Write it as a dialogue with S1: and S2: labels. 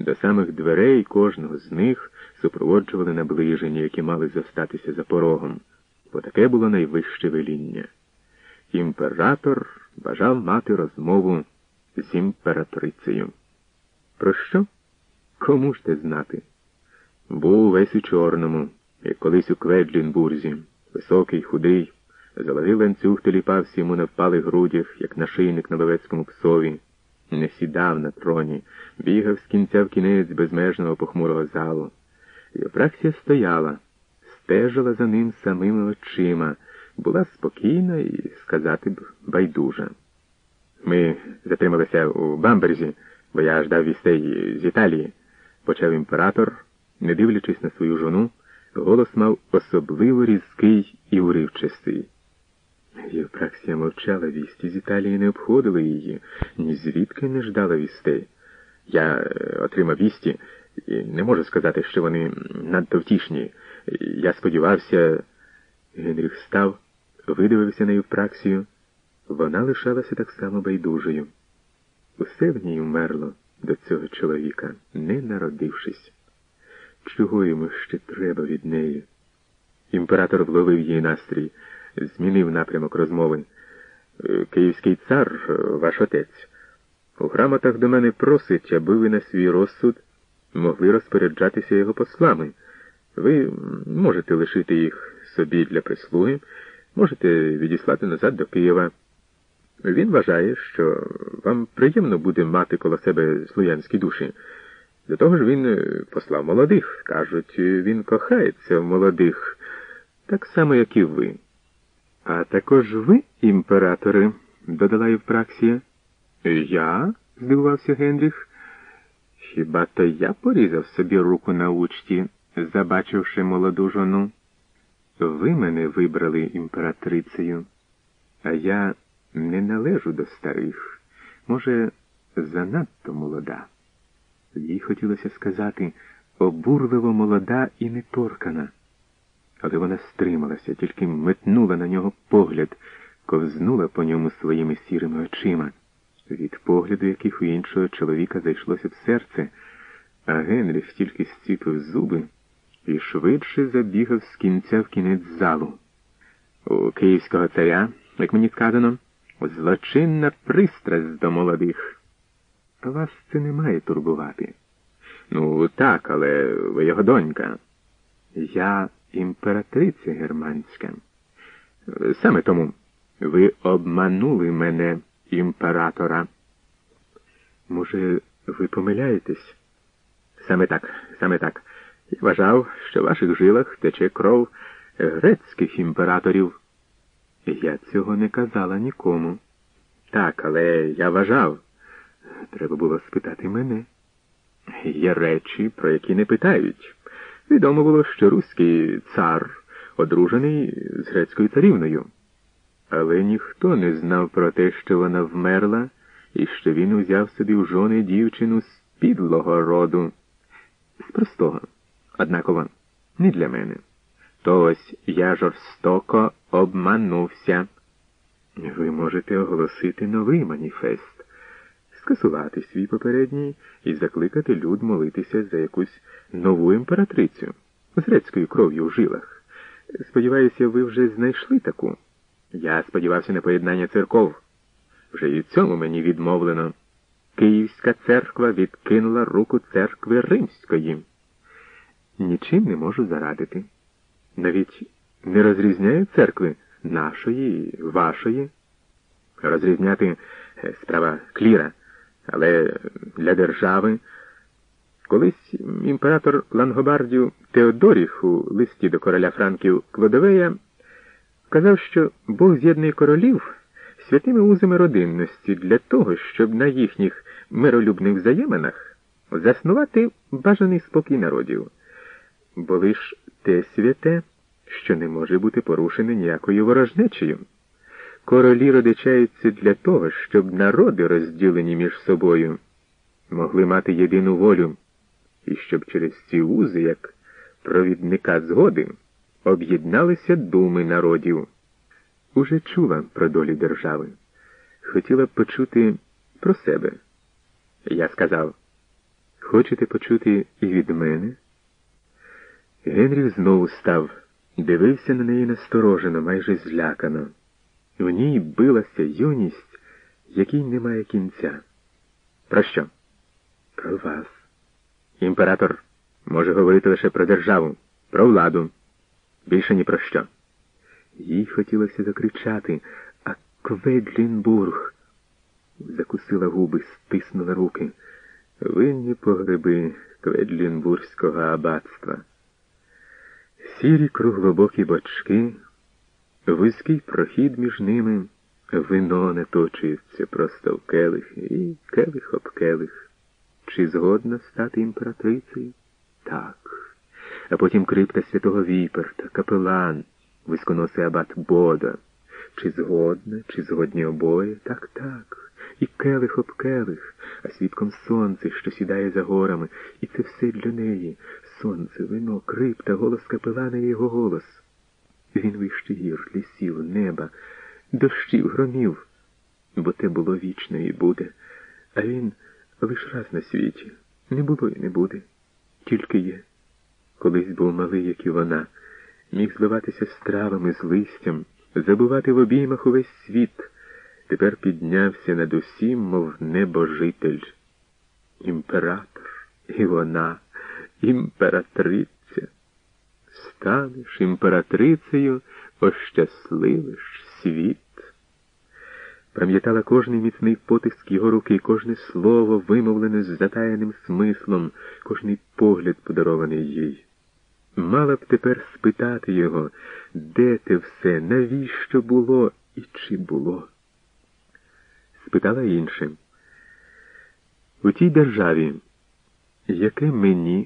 S1: До самих дверей кожного з них супроводжували наближені, які мали зостатися за порогом, бо таке було найвище веління. Імператор бажав мати розмову з імператрицею. Про що? Кому ж те знати? Був весь у чорному, як колись у Кведлінбурзі, високий, худий, золотий ланцюг теліпався йому на впалих грудях, як нашийник на ловецькому псові, не сідав на троні, бігав з кінця в кінець безмежного похмурого залу. Євпраксія стояла, стежила за ним самими очима, була спокійна і, сказати б, байдужа. Ми затрималися у Бамберзі, бо я ждав вістей з Італії, почав імператор, не дивлячись на свою жону, голос мав особливо різкий і уривчастий. Євпраксія мовчала вісті з Італії не обходили її, ні звідки не ждала вістей. Я е, отримав вісті і не можу сказати, що вони надто втішні. Я сподівався, Генріх став, видивився на Євпраксію. Вона лишалася так само байдужою. Усе в ній умерло до цього чоловіка, не народившись. Чого йому ще треба від неї? Імператор вловив її настрій, змінив напрямок розмови. «Е, Київський цар, е, ваш отець, у грамотах до мене просить, аби ви на свій розсуд могли розпоряджатися його послами. Ви можете лишити їх собі для прислуги, можете відіслати назад до Києва. Він вважає, що вам приємно буде мати коло себе слуянські душі. До того ж він е, послав молодих. Кажуть, він кохається в молодих, так само, як і ви. А також ви, імператори, додала Євпраксія. Я? здивувався Генріх. Хіба то я порізав собі руку на учті, забачивши молоду жону? Ви мене вибрали імператрицею, а я не належу до старих, може, занадто молода. Їй хотілося сказати обурливо молода і неторкана. Але вона стрималася, тільки метнула на нього погляд, ковзнула по ньому своїми сірими очима, від погляду яких у іншого чоловіка зайшлося б серце, а Генріх тільки зціпив зуби і швидше забігав з кінця в кінець залу. У київського царя, як мені сказано, злочинна пристрасть до молодих. Вас це не має турбувати. Ну, так, але ви його донька. Я імператриця германська. Саме тому ви обманули мене, імператора. Може, ви помиляєтесь? Саме так, саме так. Я вважав, що в ваших жилах тече кров грецьких імператорів. Я цього не казала нікому. Так, але я вважав. Треба було спитати мене. Є речі, про які не питають. Відомо було, що руський цар одружений з грецькою царівною. Але ніхто не знав про те, що вона вмерла, і що він узяв собі в жони дівчину з підлого роду. З простого, однаково, не для мене. То ось я жорстоко обманувся. Ви можете оголосити новий маніфест, скасувати свій попередній і закликати люд молитися за якусь нову імператрицю з грецькою кров'ю в жилах. Сподіваюся, ви вже знайшли таку. Я сподівався на поєднання церков. Вже і цьому мені відмовлено. Київська церква відкинула руку церкви римської. Нічим не можу зарадити. Навіть не розрізняю церкви нашої, вашої. Розрізняти е, справа кліра, але для держави. Колись імператор Лангобардів Теодоріх у листі до короля Франків Клодовея казав, що Бог з'єднує королів святими узами родинності для того, щоб на їхніх миролюбних взаєминах заснувати бажаний спокій народів. Бо лиш те святе, що не може бути порушене ніякою ворожнечею. Королі родичаються для того, щоб народи, розділені між собою, могли мати єдину волю, і щоб через ці узи, як провідника згоди, об'єдналися думи народів. Уже чула про долі держави. Хотіла б почути про себе. Я сказав, Хочете почути і від мене? Генріх знову став, дивився на неї насторожено, майже злякано. У ній билася юність, якій немає кінця. Про що? Про вас. Імператор може говорити лише про державу, про владу. Більше ні про що. Їй хотілося закричати, а Кведлінбург закусила губи, стиснула руки. Винні погреби Кведлінбурзького аббатства. Сірі круглобокі бочки, вузький прохід між ними, вино не точується просто в келих і келих об келих. Чи згодна стати імператрицею? Так. А потім крипта святого Віперта, капелан, висконосий абат Бода. Чи згодна, чи згодні обоє? Так, так. І келих об келих, а свідком сонце, що сідає за горами, і це все для неї. Сонце, вино, крипта, голос капелана і його голос. Він вище гір, лісів, неба, дощів, громів, бо те було вічно і буде, а він лиш раз на світі. Не було і не буде. Тільки є. Колись був малий, як і вона, міг зливатися з травами, з листям, забувати в обіймах увесь світ. Тепер піднявся над усім, мов небожитель. Імператор, і вона, імператриця. Станеш імператрицею, ощасливиш світ. Пам'ятала кожний міцний потиск його руки, кожне слово, вимовлене з затаєним смислом, кожний погляд подарований їй. Мала б тепер спитати його, де те все, навіщо було і чи було. Спитала іншим. У тій державі, яке мені